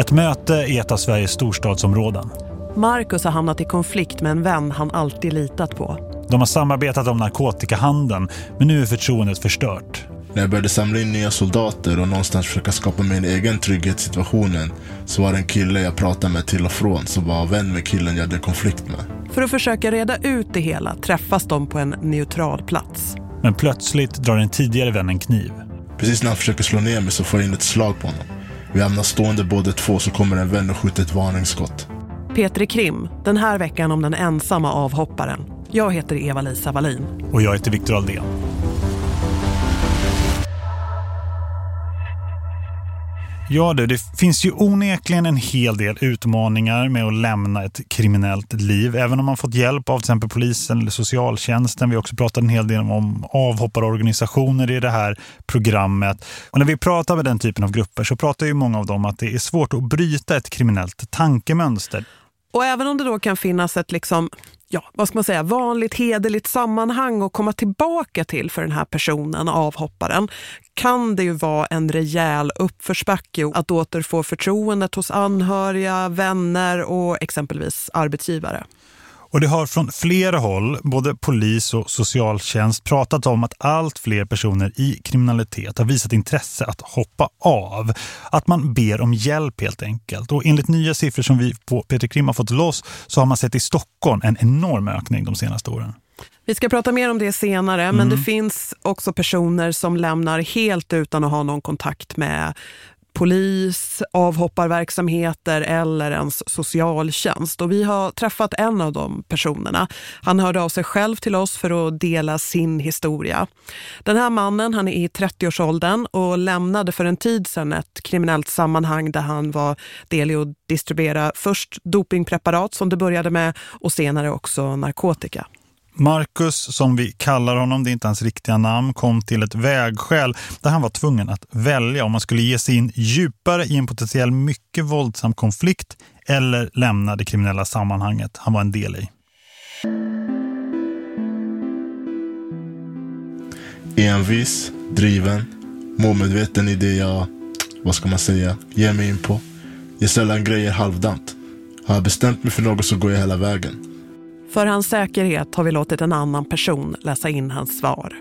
Ett möte i ett av Sveriges storstadsområden. Marcus har hamnat i konflikt med en vän han alltid litat på. De har samarbetat om narkotikahandeln men nu är förtroendet förstört. När jag började samla in nya soldater och någonstans försöka skapa min egen trygghetssituationen så var det en kille jag pratade med till och från som var vän med killen jag hade konflikt med. För att försöka reda ut det hela träffas de på en neutral plats. Men plötsligt drar den tidigare vännen kniv. Precis när han försöker slå ner mig så får jag in ett slag på honom. Vi hamnar stående båda två så kommer en vän och skjuter ett varningsskott. Petri Krim, den här veckan om den ensamma avhopparen. Jag heter Eva-Lisa Wallin. Och jag heter Viktor Aldén. Ja du, det finns ju onekligen en hel del utmaningar med att lämna ett kriminellt liv. Även om man fått hjälp av till exempel polisen eller socialtjänsten. Vi har också pratat en hel del om avhopparorganisationer i det här programmet. Och när vi pratar med den typen av grupper så pratar ju många av dem att det är svårt att bryta ett kriminellt tankemönster. Och även om det då kan finnas ett liksom ja, vad ska man säga, vanligt hederligt sammanhang att komma tillbaka till för den här personen, avhopparen, kan det ju vara en rejäl uppförsbacke att återfå förtroendet hos anhöriga, vänner och exempelvis arbetsgivare. Och det har från flera håll, både polis och socialtjänst, pratat om att allt fler personer i kriminalitet har visat intresse att hoppa av. Att man ber om hjälp helt enkelt. Och enligt nya siffror som vi på Peter Krim har fått loss så har man sett i Stockholm en enorm ökning de senaste åren. Vi ska prata mer om det senare, mm. men det finns också personer som lämnar helt utan att ha någon kontakt med polis, avhopparverksamheter eller ens socialtjänst. Och vi har träffat en av de personerna. Han hörde av sig själv till oss för att dela sin historia. Den här mannen han är i 30-årsåldern och lämnade för en tid sedan ett kriminellt sammanhang där han var del i att distribuera först dopingpreparat som det började med och senare också narkotika. Marcus, som vi kallar honom, det är inte hans riktiga namn, kom till ett vägskäl där han var tvungen att välja om man skulle ge sig in djupare i en potentiell mycket våldsam konflikt eller lämna det kriminella sammanhanget han var en del i. Envis, driven, målmedveten i det jag, vad ska man säga, ger mig in på. Jag sällan grejer halvdant. Har jag bestämt mig för något så går jag hela vägen. För hans säkerhet har vi låtit en annan person läsa in hans svar.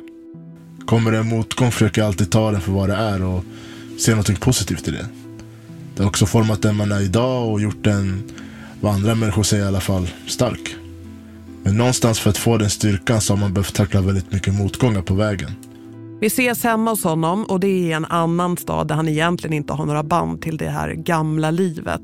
Kommer det en motgång försöker jag alltid ta den för vad det är och se något positivt i det. Det har också format den man är idag och gjort den, vad andra människor säger i alla fall, stark. Men någonstans för att få den styrkan så har man behövt tackla väldigt mycket motgångar på vägen. Vi ses hemma hos honom och det är i en annan stad där han egentligen inte har några band till det här gamla livet.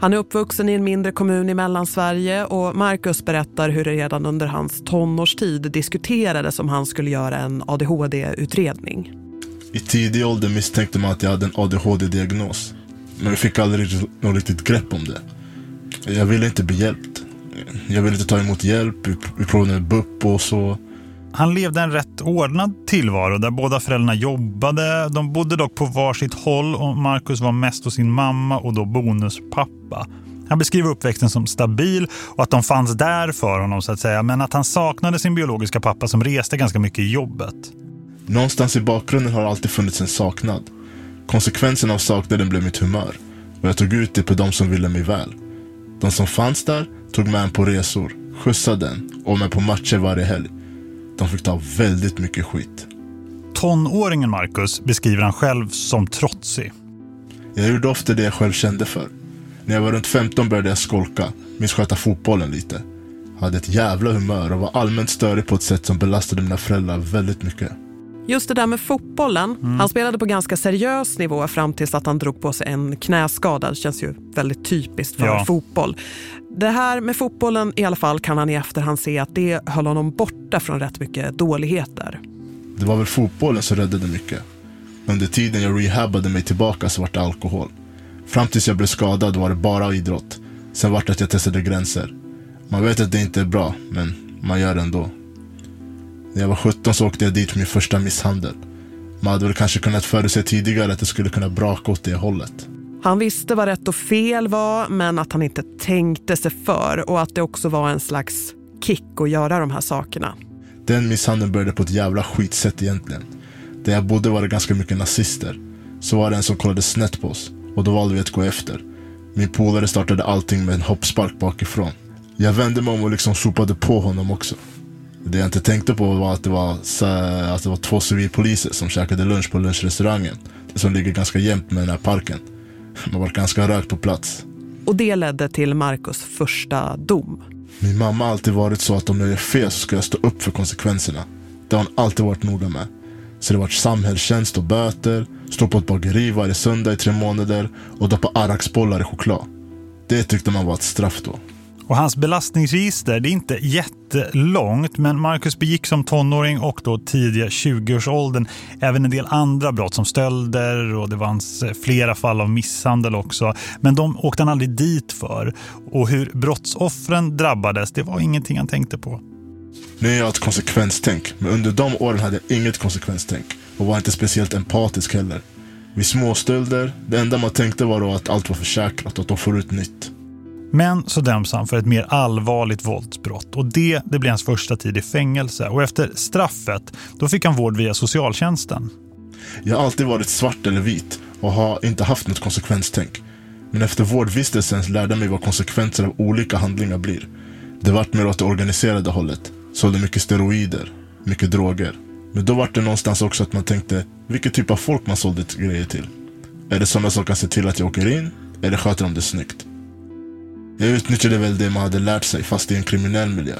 Han är uppvuxen i en mindre kommun i Mellansverige och Marcus berättar hur det redan under hans tonårstid diskuterades om han skulle göra en ADHD-utredning. I tidig ålder misstänkte man att jag hade en ADHD-diagnos. Men vi fick aldrig något riktigt grepp om det. Jag ville inte bli hjälpt. Jag ville inte ta emot hjälp. Vi provade med BUP och så. Han levde en rätt ordnad tillvaro där båda föräldrarna jobbade. De bodde dock på varsitt håll och Marcus var mest hos sin mamma och då bonuspappa. Han beskriver uppväxten som stabil och att de fanns där för honom så att säga. Men att han saknade sin biologiska pappa som reste ganska mycket i jobbet. Någonstans i bakgrunden har alltid funnits en saknad. Konsekvensen av saknaden blev mitt humör. Och jag tog ut det på de som ville mig väl. De som fanns där tog med en på resor, skjutsade en och med på matcher varje helg. De fick ta väldigt mycket skit. Tonåringen Marcus beskriver han själv som trotsig. Jag gjorde ofta det jag själv kände för. När jag var runt 15 började jag skolka, missköta fotbollen lite. Hade ett jävla humör och var allmänt störig på ett sätt som belastade mina föräldrar väldigt mycket. Just det där med fotbollen. Mm. Han spelade på ganska seriös nivå fram tills att han drog på sig en knäskada. Det känns ju väldigt typiskt för ja. fotboll. Det här med fotbollen i alla fall kan han i efterhand se att det höll honom borta från rätt mycket dåligheter. Det var väl fotbollen som räddade mycket. Under tiden jag rehabbade mig tillbaka så var det alkohol. Fram tills jag blev skadad var det bara idrott. Sen var det att jag testade gränser. Man vet att det inte är bra, men man gör det ändå. När jag var 17 så åkte jag dit för min första misshandel. Man hade väl kanske kunnat förutse tidigare att det skulle kunna braka åt det hållet. Han visste vad rätt och fel var men att han inte tänkte sig för och att det också var en slags kick att göra de här sakerna. Den misshandeln började på ett jävla skitsätt egentligen. Där jag bodde var det ganska mycket nazister. Så var det en som kollade snett på oss och då valde vi att gå efter. Min polare startade allting med en hoppspark bakifrån. Jag vände mig om och liksom sopade på honom också. Det jag inte tänkte på var att det var, att det var två civilpoliser som käkade lunch på lunchrestaurangen. Som ligger ganska jämnt med den här parken. Man var ganska rökt på plats. Och det ledde till Marcus första dom. Min mamma har alltid varit så att om jag gör fel så ska jag stå upp för konsekvenserna. Det har hon alltid varit noga med. Så det har varit samhällstjänst och böter, stå på ett bageri varje söndag i tre månader och doppa arraksbollar i choklad. Det tyckte man var ett straff då. Och hans belastningsregister det är inte jättelångt men Marcus begick som tonåring och då tidiga 20-årsåldern även en del andra brott som stölder och det fanns eh, flera fall av misshandel också. Men de åkte han aldrig dit för och hur brottsoffren drabbades det var ingenting han tänkte på. Nu är jag ett konsekvenstänk men under de åren hade jag inget konsekvenstänk och var inte speciellt empatisk heller. Vid småstölder, det enda man tänkte var då att allt var försäkrat och att de får ut nytt. Men så döms han för ett mer allvarligt våldsbrott och det, det blir hans första tid i fängelse. Och efter straffet, då fick han vård via socialtjänsten. Jag har alltid varit svart eller vit och har inte haft något konsekvenstänk. Men efter vårdvistelsen lärde jag mig vad konsekvenser av olika handlingar blir. Det vart mer åt det organiserade hållet. Sålde mycket steroider, mycket droger. Men då vart det någonstans också att man tänkte, vilken typ av folk man sålde grejer till. Är det sådana som kan se till att jag åker in? Eller sköter de det snyggt? Jag utnyttjade väl det man hade lärt sig fast i en kriminell miljö.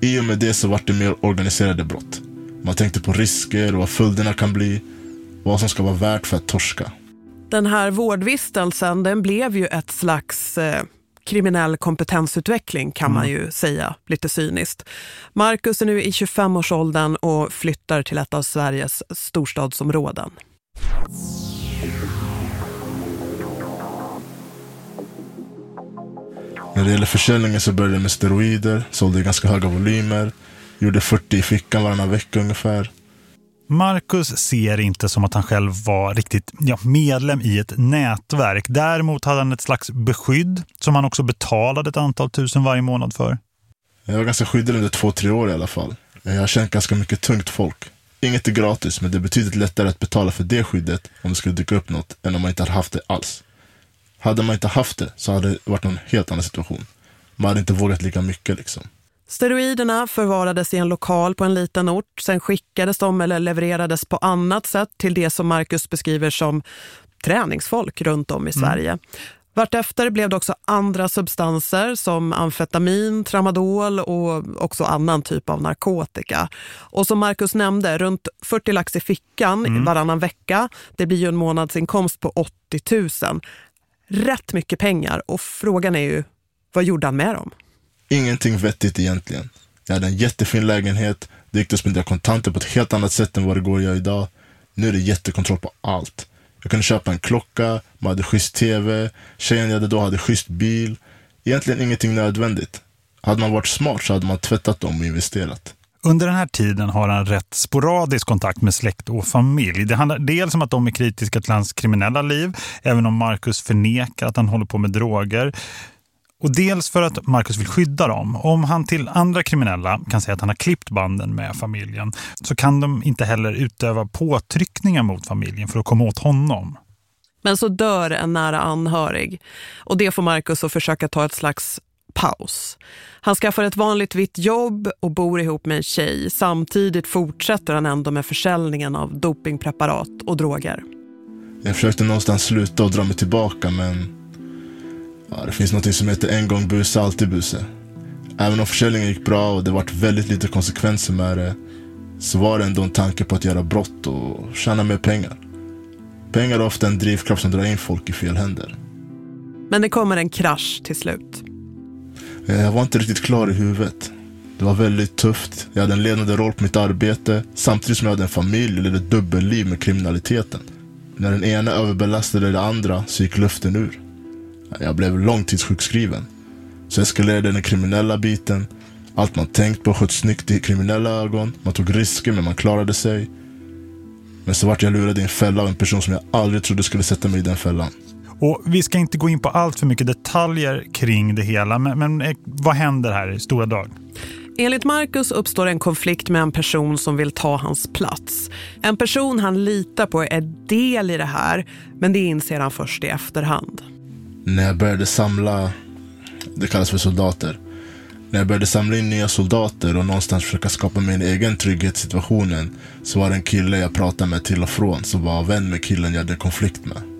I och med det så vart det mer organiserade brott. Man tänkte på risker och vad följderna kan bli. Vad som ska vara värt för att torska. Den här vårdvistelsen den blev ju ett slags eh, kriminell kompetensutveckling kan mm. man ju säga lite cyniskt. Marcus är nu i 25-årsåldern och flyttar till ett av Sveriges storstadsområden. När det gäller försäljningen så började jag med steroider, sålde ganska höga volymer, gjorde 40 i fickan varannan vecka ungefär. Marcus ser inte som att han själv var riktigt ja, medlem i ett nätverk. Däremot hade han ett slags beskydd som han också betalade ett antal tusen varje månad för. Jag var ganska skyddad under två, tre år i alla fall. Jag har känt ganska mycket tungt folk. Inget är gratis, men det är betydligt lättare att betala för det skyddet om det skulle dyka upp något än om man inte hade haft det alls. Hade man inte haft det så hade det varit en helt annan situation. Man hade inte vågat lika mycket liksom. Steroiderna förvarades i en lokal på en liten ort. Sen skickades de eller levererades på annat sätt till det som Marcus beskriver som träningsfolk runt om i mm. Sverige. Mm. Vartefter blev det också andra substanser som amfetamin, tramadol och också annan typ av narkotika. Och som Marcus nämnde, runt 40 lax i fickan mm. varannan vecka. Det blir ju en månadsinkomst på 80 000 rätt mycket pengar och frågan är ju, vad gjorde han med dem? Ingenting vettigt egentligen. Jag hade en jättefin lägenhet, det gick att spendera kontanter på ett helt annat sätt än vad det går att göra idag. Nu är det jättekontroll på allt. Jag kunde köpa en klocka, man hade schysst tv, tjejen jag hade då hade schysst bil. Egentligen ingenting nödvändigt. Hade man varit smart så hade man tvättat dem och investerat. Under den här tiden har han rätt sporadisk kontakt med släkt och familj. Det handlar dels om att de är kritiska till hans kriminella liv, även om Marcus förnekar att han håller på med droger. Och dels för att Marcus vill skydda dem. Om han till andra kriminella kan säga att han har klippt banden med familjen så kan de inte heller utöva påtryckningar mot familjen för att komma åt honom. Men så dör en nära anhörig och det får Marcus att försöka ta ett slags paus. Han skaffar ett vanligt vitt jobb och bor ihop med en tjej. Samtidigt fortsätter han ändå med försäljningen av dopingpreparat och droger. Jag försökte någonstans sluta och dra mig tillbaka men ja, det finns något som heter en gång buse, alltid buse. Även om försäljningen gick bra och det varit väldigt lite konsekvenser med det så var det ändå en tanke på att göra brott och tjäna mer pengar. Pengar är ofta en drivkraft som drar in folk i fel händer. Men det kommer en krasch till slut. Eh, jag var inte riktigt klar i huvudet. Det var väldigt tufft. Jag hade en ledande roll på mitt arbete samtidigt som jag hade en familj eller ett dubbelliv med kriminaliteten. När den ena överbelastade det andra så gick luften ur. Jag blev långtidssjukskriven. Så eskalerade den kriminella biten. Allt man tänkt på sköts snyggt i kriminella ögon. Man tog risker men man klarade sig. Men så vart jag lurad i en fälla av en person som jag aldrig trodde skulle sätta mig i den fällan. Och vi ska inte gå in på allt för mycket detaljer kring det hela, men, men eh, vad händer här i stora drag? Enligt Marcus uppstår en konflikt med en person som vill ta hans plats. En person han litar på är del i det här, men det inser han först i efterhand. När jag började samla, det kallas för soldater. När jag började samla in nya soldater och någonstans försöka skapa min egen trygghet i situationen så var det en kille jag pratade med till och från som var vän med killen jag hade konflikt med.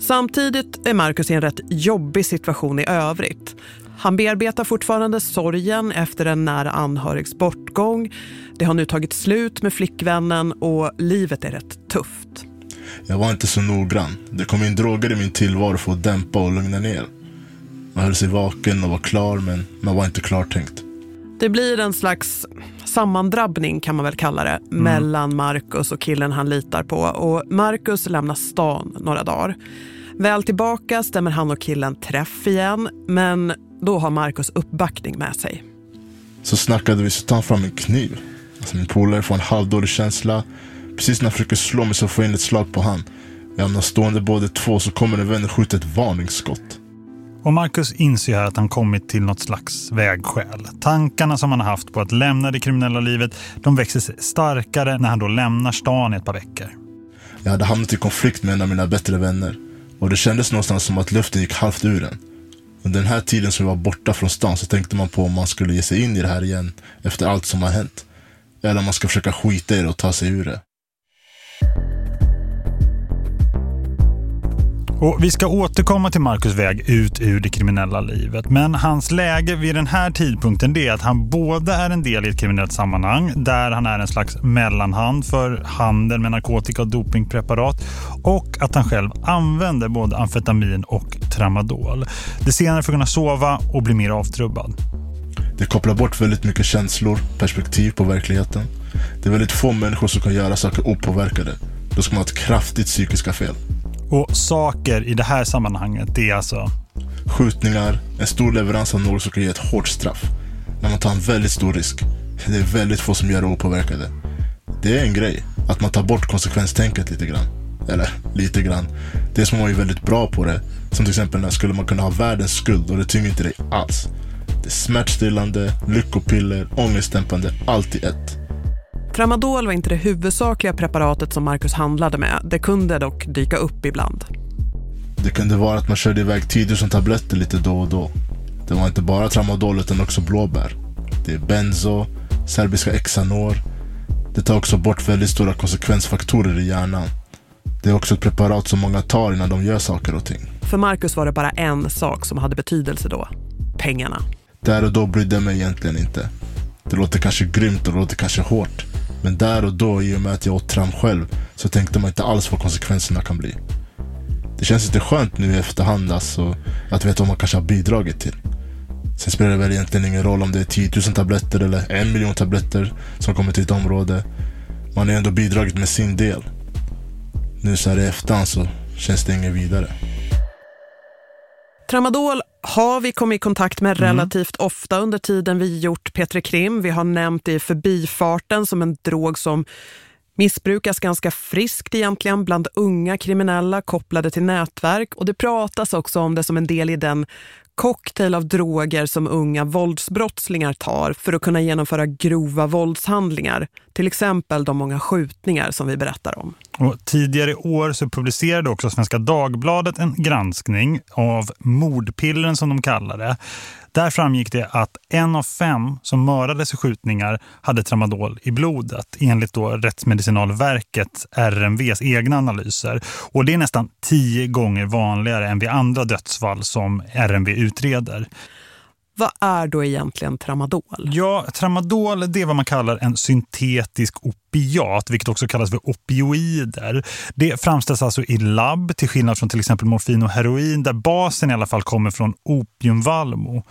Samtidigt är Marcus i en rätt jobbig situation i övrigt. Han bearbetar fortfarande sorgen efter en nära anhörigs bortgång. Det har nu tagit slut med flickvännen och livet är rätt tufft. Jag var inte så noggrann. Det kom in droger i min tillvaro för att dämpa och lugna ner. Man höll sig vaken och var klar men man var inte klartänkt. Det blir en slags sammandrabbning kan man väl kalla det mm. mellan Marcus och killen han litar på. Och Marcus lämnar stan några dagar. Väl tillbaka stämmer han och killen träff igen men då har Marcus uppbackning med sig. Så snackade vi så tar han fram en kniv. Alltså min polare får en halvdålig känsla. Precis när han försöker slå mig så får jag in ett slag på han. Vi hamnar stående båda två så kommer en vän och skjuter ett varningsskott. Och Marcus inser här att han kommit till något slags vägskäl. Tankarna som han har haft på att lämna det kriminella livet, de växer sig starkare när han då lämnar stan i ett par veckor. Jag hade hamnat i konflikt med en av mina bättre vänner. Och det kändes någonstans som att luften gick halvt ur en. Under den här tiden som jag var borta från stan så tänkte man på om man skulle ge sig in i det här igen efter allt som har hänt. Eller om man ska försöka skita i det och ta sig ur det. Och vi ska återkomma till Marcus väg ut ur det kriminella livet. Men hans läge vid den här tidpunkten är att han både är en del i ett kriminellt sammanhang där han är en slags mellanhand för handel med narkotika och dopingpreparat och att han själv använder både amfetamin och tramadol. Det senare för att kunna sova och bli mer avtrubbad. Det kopplar bort väldigt mycket känslor, perspektiv på verkligheten. Det är väldigt få människor som kan göra saker opåverkade. Då ska man ha ett kraftigt psykiska fel. Och saker i det här sammanhanget, det är alltså... Skjutningar, en stor leverans av något som kan ge ett hårt straff. När man tar en väldigt stor risk. Det är väldigt få som gör det opåverkade. Det är en grej, att man tar bort konsekvenstänket lite grann. Eller lite grann. Det som man är väldigt bra på det. Som till exempel när skulle man kunna ha världens skuld och det tynger inte dig alls. Det är smärtstillande, lyckopiller, ångestdämpande, allt i ett. Tramadol var inte det huvudsakliga preparatet som Marcus handlade med. Det kunde dock dyka upp ibland. Det kunde vara att man körde iväg 10 000 tabletter lite då och då. Det var inte bara tramadol utan också blåbär. Det är benzo, serbiska exanor. Det tar också bort väldigt stora konsekvensfaktorer i hjärnan. Det är också ett preparat som många tar innan de gör saker och ting. För Marcus var det bara en sak som hade betydelse då. Pengarna. Där och då brydde jag mig egentligen inte. Det låter kanske grymt och det låter kanske hårt. Men där och då, i och med att jag åt tram själv, så tänkte man inte alls vad konsekvenserna kan bli. Det känns inte skönt nu i efterhand alltså, att veta vad man kanske har bidragit till. Sen spelar det väl egentligen ingen roll om det är 10 000 tabletter eller en miljon tabletter som kommer till ett område. Man har ändå bidragit med sin del. Nu så här i efterhand så känns det inget vidare. Tramadol har vi kommit i kontakt med mm. relativt mm. ofta under tiden vi gjort Petre Krim. Vi har nämnt det i förbifarten som en drog som missbrukas ganska friskt egentligen bland unga kriminella kopplade till nätverk. Och det pratas också om det som en del i den cocktail av droger som unga våldsbrottslingar tar för att kunna genomföra grova våldshandlingar. Till exempel de många skjutningar som vi berättar om. Och tidigare år så publicerade också Svenska Dagbladet en granskning av mordpillren som de kallar det. Där framgick det att en av fem som mördades i skjutningar hade tramadol i blodet enligt då Rättsmedicinalverket RMVs egna analyser. Och det är nästan tio gånger vanligare än vid andra dödsfall som RMV utreder. Vad är då egentligen tramadol? Ja, tramadol det är vad man kallar en syntetisk opiat, vilket också kallas för opioider. Det framställs alltså i labb till skillnad från till exempel morfin och heroin där basen i alla fall kommer från opiumvalmo.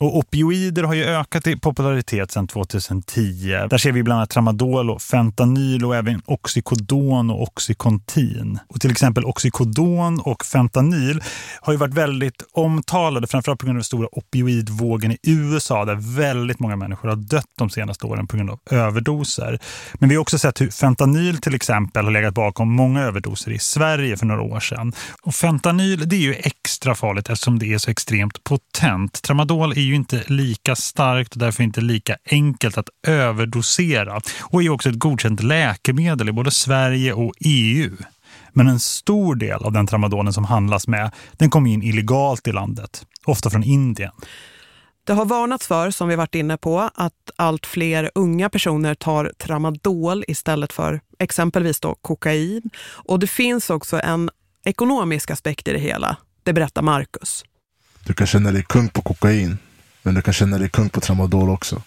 Och opioider har ju ökat i popularitet sedan 2010. Där ser vi bland annat tramadol och fentanyl och även oxykodon och oxycontin. Och till exempel oxykodon och fentanyl har ju varit väldigt omtalade framförallt på grund av den stora vågen i USA där väldigt många människor har dött de senaste åren på grund av överdoser. Men vi har också sett hur fentanyl till exempel har legat bakom många överdoser i Sverige för några år sedan. Och fentanyl det är ju extra farligt eftersom det är så extremt potent. Tramadol är ju inte lika starkt och därför inte lika enkelt att överdosera. Och är också ett godkänt läkemedel i både Sverige och EU. Men en stor del av den tramadolen som handlas med, den kommer in illegalt i landet. Ofta från Indien. Det har varnats för, som vi varit inne på, att allt fler unga personer tar tramadol istället för exempelvis då kokain. Och det finns också en ekonomisk aspekt i det hela. Det berättar Marcus. Du kan känna dig kung på kokain, men du kan känna dig kung på tramadol också.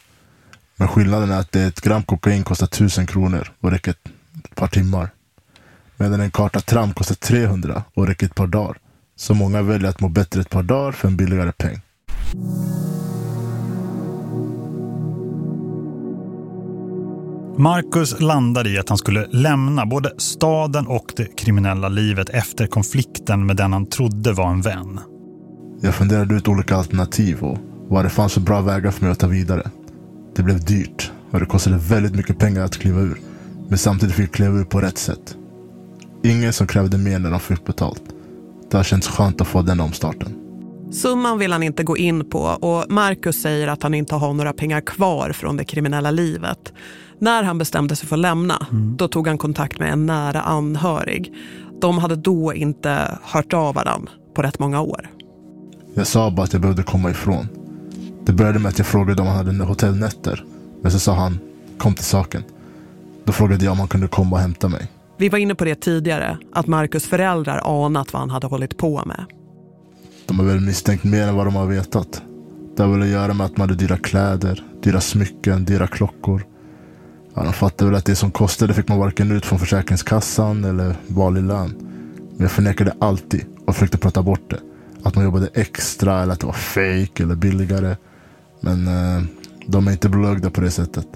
Men skillnaden är att ett gram kokain kostar tusen kronor och räcker ett par timmar. Medan en karta tram kostar 300 och räcker ett par dagar. Så många väljer att må bättre ett par dagar för en billigare peng. Marcus landade i att han skulle lämna både staden och det kriminella livet efter konflikten med den han trodde var en vän. Jag funderade ut olika alternativ och vad det fanns för bra vägar för mig att ta vidare. Det blev dyrt och det kostade väldigt mycket pengar att kliva ur. Men samtidigt fick jag kliva ur på rätt sätt. Ingen som krävde mer när de fick betalt. Det har känts skönt att få den omstarten. Summan vill han inte gå in på och Marcus säger att han inte har några pengar kvar från det kriminella livet. När han bestämde sig för att lämna, mm. då tog han kontakt med en nära anhörig. De hade då inte hört av varandra på rätt många år. Jag sa bara att jag behövde komma ifrån. Det började med att jag frågade om han hade hotellnätter. Men så sa han, kom till saken. Då frågade jag om han kunde komma och hämta mig. Vi var inne på det tidigare, att Marcus föräldrar anat vad han hade hållit på med. De har väl misstänkt mer än vad de har vetat. Det har väl att göra med att man hade dyra kläder, dyra smycken, dyra klockor. Ja, de fattade väl att det som kostade fick man varken ut från Försäkringskassan eller vanlig lön. Men jag förnekade alltid och försökte prata bort det. Att man jobbade extra eller att det var fake eller billigare. Men eh, de är inte blögda på det sättet.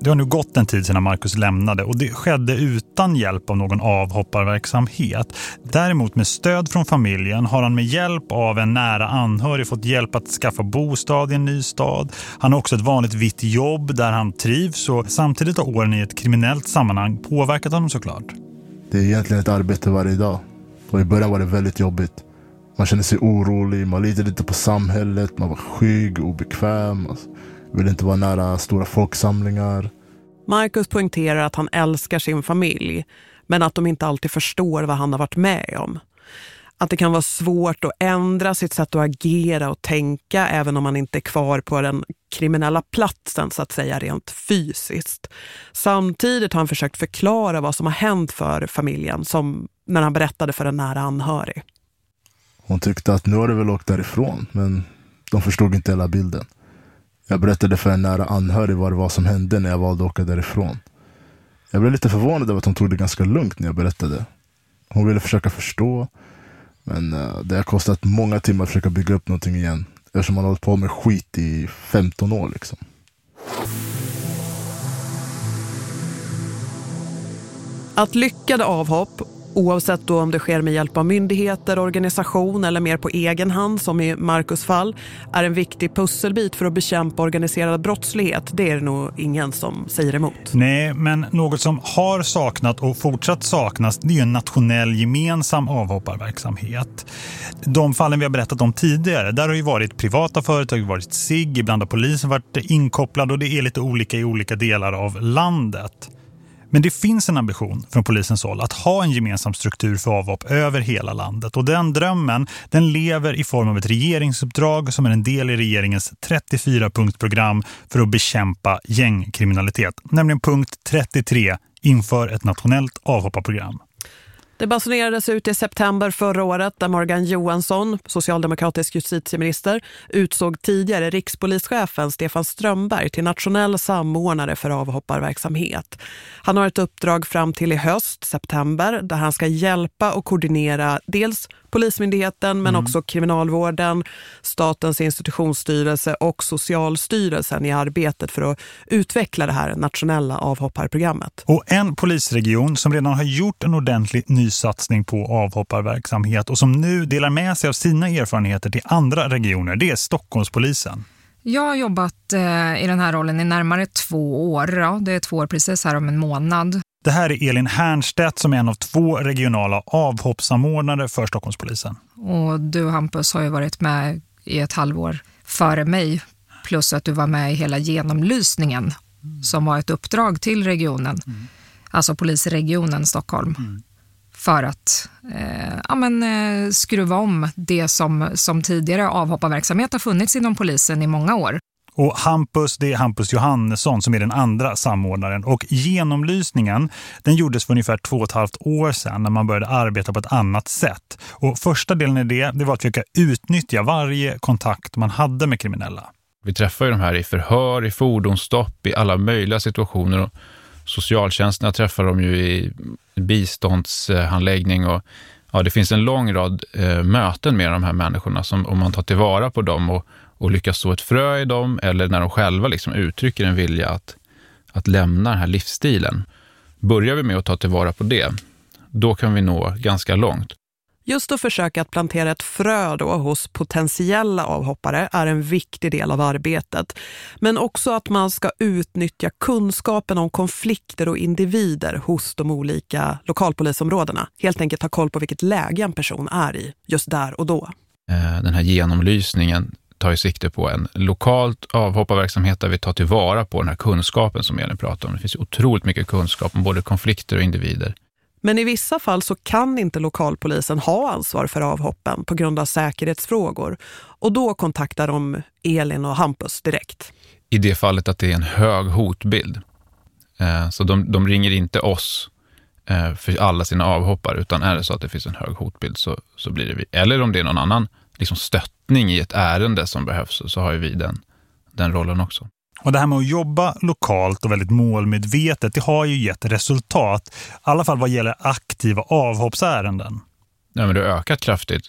Det har nu gått en tid sedan Marcus lämnade och det skedde utan hjälp av någon avhopparverksamhet. Däremot med stöd från familjen har han med hjälp av en nära anhörig fått hjälp att skaffa bostad i en ny stad. Han har också ett vanligt vitt jobb där han trivs och samtidigt har åren i ett kriminellt sammanhang påverkat honom såklart. Det är egentligen ett arbete varje dag och i början var det väldigt jobbigt. Man kände sig orolig, man litade inte på samhället, man var skygg, obekväm. Alltså vill inte vara nära stora folksamlingar. Marcus poängterar att han älskar sin familj men att de inte alltid förstår vad han har varit med om. Att det kan vara svårt att ändra sitt sätt att agera och tänka även om man inte är kvar på den kriminella platsen så att säga rent fysiskt. Samtidigt har han försökt förklara vad som har hänt för familjen som när han berättade för en nära anhörig. Hon tyckte att nu har det väl åkt därifrån men de förstod inte hela bilden. Jag berättade för en nära anhörig vad det var som hände när jag valde att åka därifrån. Jag blev lite förvånad över att hon tog det ganska lugnt när jag berättade. Hon ville försöka förstå. Men eh, det har kostat många timmar att försöka bygga upp någonting igen. Eftersom man har hållit på med skit i 15 år liksom. Att lyckade avhopp Oavsett då om det sker med hjälp av myndigheter, organisation eller mer på egen hand som i Marcus fall är en viktig pusselbit för att bekämpa organiserad brottslighet. Det är det nog ingen som säger emot. Nej, men något som har saknat och fortsatt saknas det är en nationell gemensam avhopparverksamhet. De fallen vi har berättat om tidigare, där har ju varit privata företag, varit SIG, ibland har polisen varit inkopplad och det är lite olika i olika delar av landet. Men det finns en ambition från polisens håll att ha en gemensam struktur för avhopp över hela landet. Och den drömmen den lever i form av ett regeringsuppdrag som är en del i regeringens 34-punktprogram för att bekämpa gängkriminalitet. Nämligen punkt 33 inför ett nationellt avhopparprogram. Det basunerades ut i september förra året där Morgan Johansson, socialdemokratisk justitieminister, utsåg tidigare rikspolischefen Stefan Strömberg till nationell samordnare för avhopparverksamhet. Han har ett uppdrag fram till i höst, september, där han ska hjälpa och koordinera dels Polismyndigheten men mm. också Kriminalvården, Statens institutionsstyrelse och Socialstyrelsen i arbetet för att utveckla det här nationella avhopparprogrammet. Och en polisregion som redan har gjort en ordentlig nysatsning på avhopparverksamhet och som nu delar med sig av sina erfarenheter till andra regioner, det är Stockholmspolisen. Jag har jobbat eh, i den här rollen i närmare två år. Ja, det är två år precis här om en månad. Det här är Elin Hernstedt som är en av två regionala avhoppsamordnare för Stockholmspolisen. Och du Hampus har ju varit med i ett halvår före mig. Plus att du var med i hela genomlysningen mm. som var ett uppdrag till regionen. Mm. Alltså polisregionen Stockholm. Mm. för att eh, ja, men, eh, skruva om det som, som tidigare avhopparverksamhet har funnits inom polisen i många år. Och Hampus, det är Hampus Johannesson som är den andra samordnaren. Och genomlysningen, den gjordes för ungefär två och ett halvt år sedan när man började arbeta på ett annat sätt. Och första delen i det, det var att försöka utnyttja varje kontakt man hade med kriminella. Vi träffar ju de här i förhör, i fordonsstopp, i alla möjliga situationer. Och socialtjänsterna träffar de ju i biståndshandläggning och ja, det finns en lång rad eh, möten med de här människorna som om man tar tillvara på dem och, och lyckas så ett frö i dem eller när de själva liksom uttrycker en vilja att, att lämna den här livsstilen. Börjar vi med att ta tillvara på det, då kan vi nå ganska långt. Just att försöka att plantera ett frö då hos potentiella avhoppare är en viktig del av arbetet. Men också att man ska utnyttja kunskapen om konflikter och individer hos de olika lokalpolisområdena. Helt enkelt ha koll på vilket läge en person är i just där och då. Eh, den här genomlysningen tar ju sikte på en lokalt avhopparverksamhet där vi tar tillvara på den här kunskapen som Elin pratar om. Det finns otroligt mycket kunskap om både konflikter och individer. Men i vissa fall så kan inte lokalpolisen ha ansvar för avhoppen på grund av säkerhetsfrågor. Och då kontaktar de Elin och Hampus direkt. I det fallet att det är en hög hotbild. Eh, så de, de ringer inte oss eh, för alla sina avhoppare, utan är det så att det finns en hög hotbild så, så blir det vi. Eller om det är någon annan liksom stöttning i ett ärende som behövs så har ju vi den, den rollen också. Och det här med att jobba lokalt och väldigt målmedvetet, det har ju gett resultat. I alla fall vad gäller aktiva avhoppsärenden. Ja, men det har ökat kraftigt.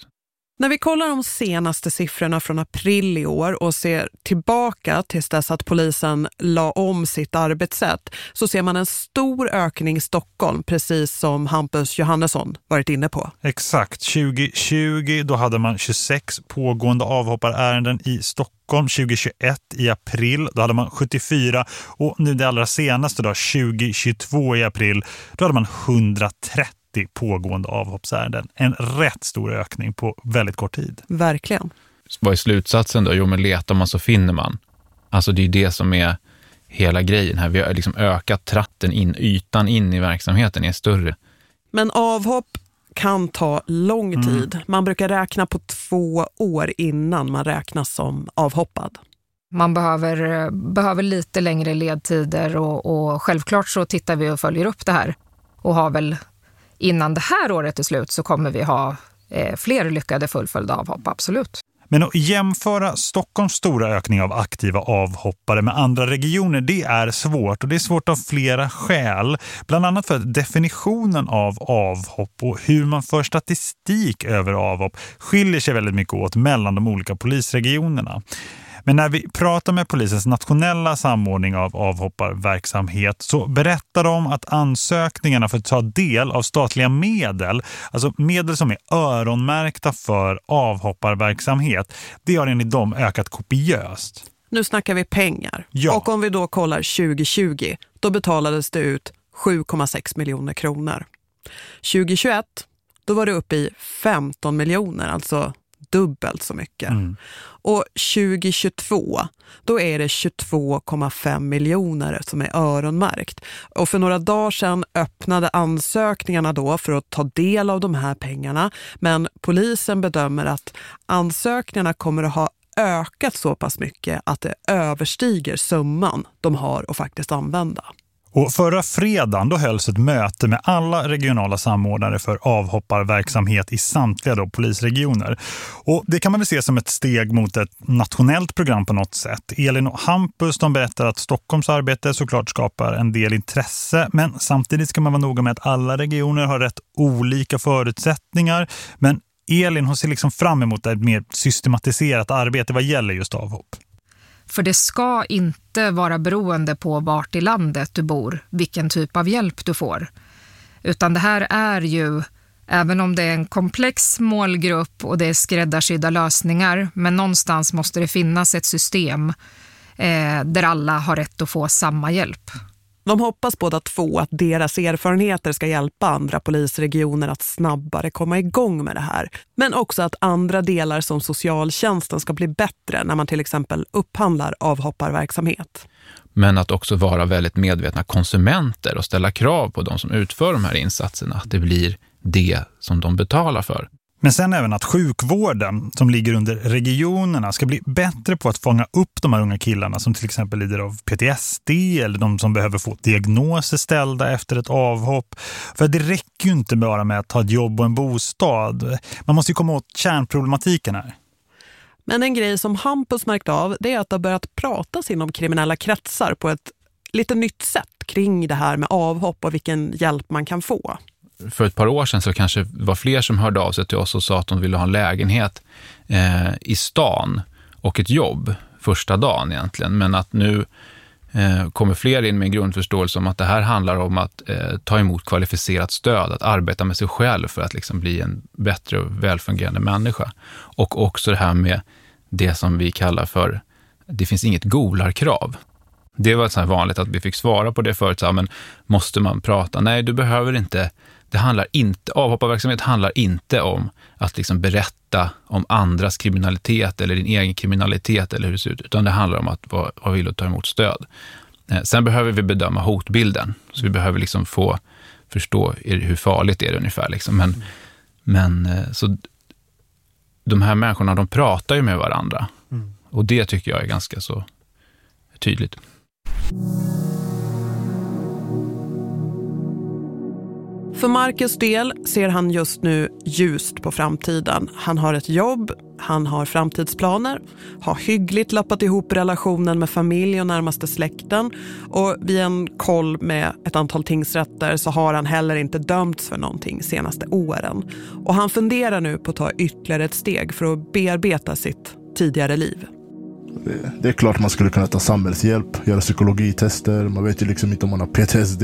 När vi kollar de senaste siffrorna från april i år och ser tillbaka tills dess att polisen la om sitt arbetssätt så ser man en stor ökning i Stockholm, precis som Hampus Johannesson varit inne på. Exakt, 2020 då hade man 26 pågående avhopparärenden i Stockholm. 2021 i april, då hade man 74 och nu det allra senaste då, 2022 i april, då hade man 130 pågående avhoppsärenden. En rätt stor ökning på väldigt kort tid. Verkligen. Vad är slutsatsen då? Jo, men letar man så finner man. Alltså det är det som är hela grejen här. Vi har liksom ökat tratten in, ytan in i verksamheten är större. Men avhopp kan ta lång mm. tid. Mm. Man brukar räkna på två år innan man räknas som avhoppad. Man behöver, behöver lite längre ledtider och, och självklart så tittar vi och följer upp det här och har väl innan det här året är slut så kommer vi ha eh, fler lyckade fullföljda avhopp, absolut. Men att jämföra Stockholms stora ökning av aktiva avhoppare med andra regioner, det är svårt. Och det är svårt av flera skäl. Bland annat för att definitionen av avhopp och hur man för statistik över avhopp skiljer sig väldigt mycket åt mellan de olika polisregionerna. Men när vi pratar med polisens nationella samordning av avhopparverksamhet så berättar de att ansökningarna för att ta del av statliga medel, alltså medel som är öronmärkta för avhopparverksamhet, det har enligt dem ökat kopiöst. Nu snackar vi pengar. Ja. Och om vi då kollar 2020, då betalades det ut 7,6 miljoner kronor. 2021, då var det uppe i 15 miljoner, alltså dubbelt så mycket. Mm. Och 2022, då är det 22,5 miljoner som är öronmärkt. Och för några dagar sedan öppnade ansökningarna då för att ta del av de här pengarna. Men polisen bedömer att ansökningarna kommer att ha ökat så pass mycket att det överstiger summan de har att faktiskt använda. Och förra fredagen då hölls ett möte med alla regionala samordnare för avhopparverksamhet i samtliga då polisregioner. Och det kan man väl se som ett steg mot ett nationellt program på något sätt. Elin och Hampus de berättar att Stockholms arbete såklart skapar en del intresse men samtidigt ska man vara noga med att alla regioner har rätt olika förutsättningar. Men Elin hon ser liksom fram emot ett mer systematiserat arbete vad gäller just avhopp. För det ska inte vara beroende på vart i landet du bor, vilken typ av hjälp du får. Utan det här är ju, även om det är en komplex målgrupp och det är skräddarsydda lösningar, men någonstans måste det finnas ett system eh, där alla har rätt att få samma hjälp. De hoppas båda två att deras erfarenheter ska hjälpa andra polisregioner att snabbare komma igång med det här. Men också att andra delar som socialtjänsten ska bli bättre när man till exempel upphandlar avhopparverksamhet. Men att också vara väldigt medvetna konsumenter och ställa krav på de som utför de här insatserna. Att det blir det som de betalar för. Men sen även att sjukvården som ligger under regionerna ska bli bättre på att fånga upp de här unga killarna som till exempel lider av PTSD eller de som behöver få diagnoser ställda efter ett avhopp. För det räcker ju inte bara med att ha ett jobb och en bostad. Man måste ju komma åt kärnproblematiken här. Men en grej som Hampus märkt av det är att det har börjat pratas inom kriminella kretsar på ett lite nytt sätt kring det här med avhopp och vilken hjälp man kan få för ett par år sedan så kanske det var fler som hörde av sig till oss och sa att de ville ha en lägenhet eh, i stan och ett jobb första dagen egentligen. Men att nu eh, kommer fler in med en grundförståelse om att det här handlar om att eh, ta emot kvalificerat stöd, att arbeta med sig själv för att liksom bli en bättre och välfungerande människa. Och också det här med det som vi kallar för, det finns inget golarkrav. Det var så vanligt att vi fick svara på det förut, så men måste man prata? Nej, du behöver inte det handlar inte, avhopparverksamhet handlar inte om att liksom berätta om andras kriminalitet eller din egen kriminalitet eller hur det ser ut, utan det handlar om att vara, vara villig att ta emot stöd. Eh, sen behöver vi bedöma hotbilden, så vi behöver liksom få förstå hur farligt är det ungefär. Liksom. Men, men eh, så de här människorna, de pratar ju med varandra. Mm. Och det tycker jag är ganska så tydligt. För Marcus del ser han just nu ljust på framtiden. Han har ett jobb, han har framtidsplaner, har hyggligt lappat ihop relationen med familj och närmaste släkten och vid en koll med ett antal tingsrätter så har han heller inte dömts för någonting senaste åren. Och han funderar nu på att ta ytterligare ett steg för att bearbeta sitt tidigare liv. Det, det är klart man skulle kunna ta samhällshjälp, göra psykologitester, man vet ju liksom inte om man har PTSD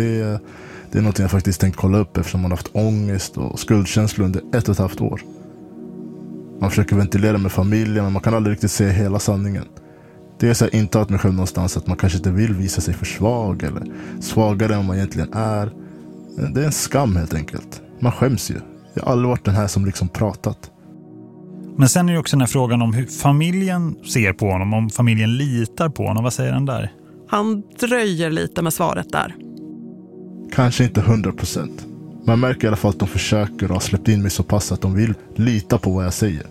det är något jag faktiskt tänkt kolla upp eftersom man haft ångest och skuldkänslor under ett och ett halvt år. Man försöker ventilera med familjen men man kan aldrig riktigt se hela sanningen. Det är så jag intalat mig själv någonstans att man kanske inte vill visa sig för svag eller svagare än man egentligen är. Det är en skam helt enkelt. Man skäms ju. Jag har aldrig varit den här som liksom pratat. Men sen är det också den här frågan om hur familjen ser på honom, om familjen litar på honom. Vad säger han där? Han dröjer lite med svaret där. Kanske inte hundra procent. Man märker i alla fall att de försöker och har släppt in mig så pass att de vill lita på vad jag säger.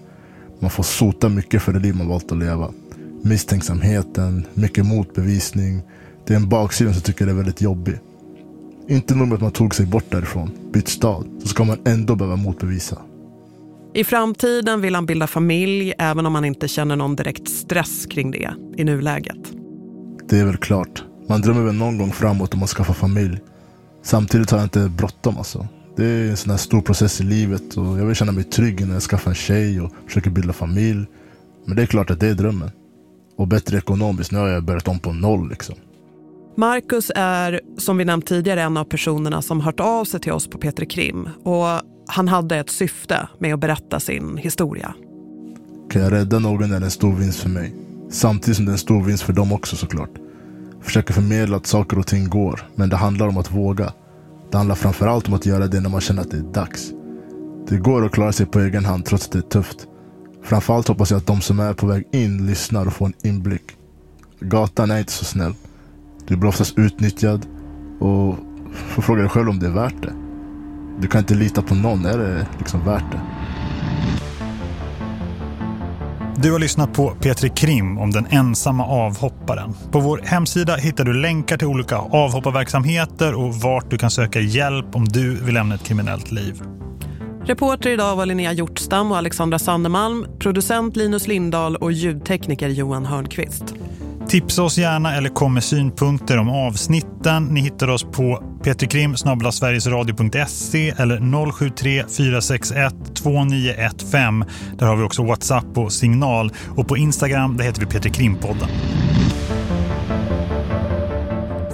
Man får sota mycket för det liv man valt att leva. Misstänksamheten, mycket motbevisning. Det är en baksida som tycker är väldigt jobbig. Inte nog med att man tog sig bort därifrån, bytt stad, så ska man ändå behöva motbevisa. I framtiden vill han bilda familj även om han inte känner någon direkt stress kring det i nuläget. Det är väl klart. Man drömmer väl någon gång framåt om att skaffa familj. Samtidigt har jag inte bråttom alltså. Det är en sån här stor process i livet och jag vill känna mig trygg när jag skaffar en tjej och försöker bilda familj. Men det är klart att det är drömmen. Och bättre ekonomiskt, nu har jag börjat om på noll liksom. Marcus är, som vi nämnt tidigare, en av personerna som hört av sig till oss på Peter Krim. Och han hade ett syfte med att berätta sin historia. Kan jag rädda någon är det en stor vinst för mig. Samtidigt som det är en stor vinst för dem också såklart försöker förmedla att saker och ting går. Men det handlar om att våga. Det handlar framförallt om att göra det när man känner att det är dags. Det går att klara sig på egen hand trots att det är tufft. Framförallt hoppas jag att de som är på väg in lyssnar och får en inblick. Gatan är inte så snäll. Du blir oftast utnyttjad och får fråga dig själv om det är värt det. Du kan inte lita på någon. Är det liksom värt det? Du har lyssnat på Petri Krim om den ensamma avhopparen. På vår hemsida hittar du länkar till olika avhopparverksamheter och vart du kan söka hjälp om du vill lämna ett kriminellt liv. Reporter idag var Linnea Hjortstam och Alexandra Sandemalm, producent Linus Lindahl och ljudtekniker Johan Hörnqvist. Tipsa oss gärna eller kom med synpunkter om avsnitten. Ni hittar oss på petrikrim sverigesradio.se eller 073 461 2915. Där har vi också WhatsApp och signal. Och på Instagram där heter vi Petrikrimpodden.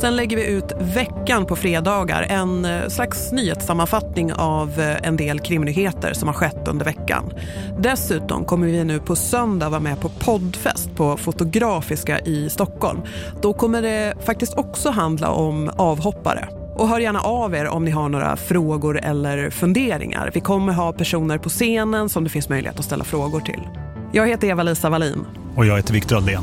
Sen lägger vi ut veckan på fredagar, en eh, slags nyhetssammanfattning av eh, en del krimnyheter som har skett under veckan. Dessutom kommer vi nu på söndag vara med på poddfest på Fotografiska i Stockholm. Då kommer det faktiskt också handla om avhoppare. Och hör gärna av er om ni har några frågor eller funderingar. Vi kommer ha personer på scenen som det finns möjlighet att ställa frågor till. Jag heter Eva-Lisa Wallin. Och jag heter Viktor Aldén.